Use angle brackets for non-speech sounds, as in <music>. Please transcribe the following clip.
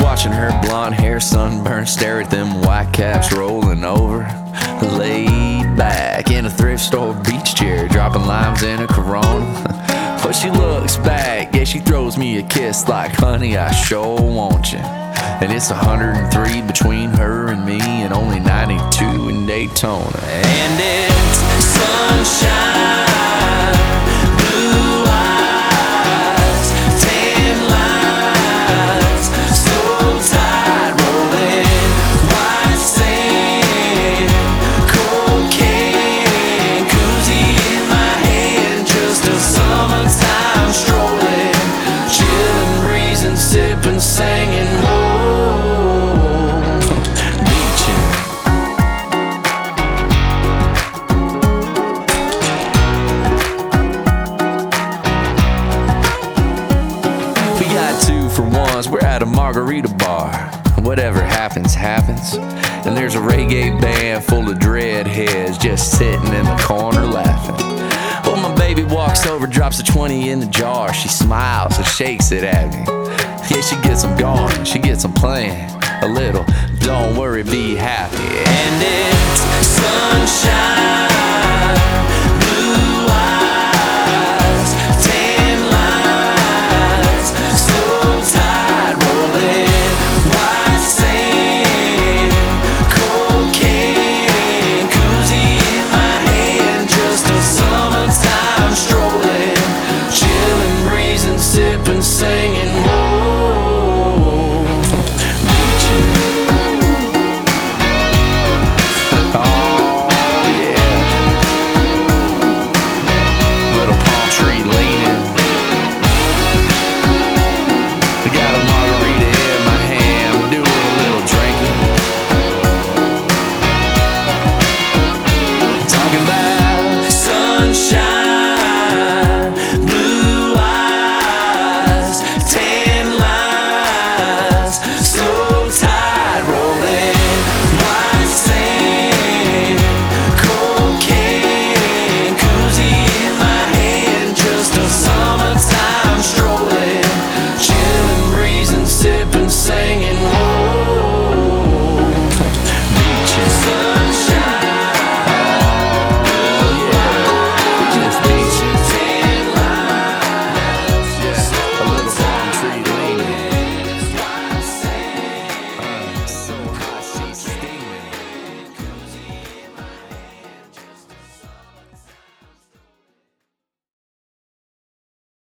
Watching her blonde hair sunburned, stare at them white caps rolling over. Laid back in a thrift store beach chair, dropping limes in a Corona. <laughs> But she looks back, yeah, she throws me a kiss like, honey, I sure want you. And it's 103 between her and me, and only 92 in Daytona. And it's sunshine, got two for ones, we're at a margarita bar. Whatever happens, happens. And there's a reggae band full of dreadheads just sitting in the corner laughing. Well, my baby walks over, drops a 20 in the jar. She smiles and shakes it at me. Yeah, she gets them going, she gets them playing a little. Don't worry, be happy. And it's. sunshine.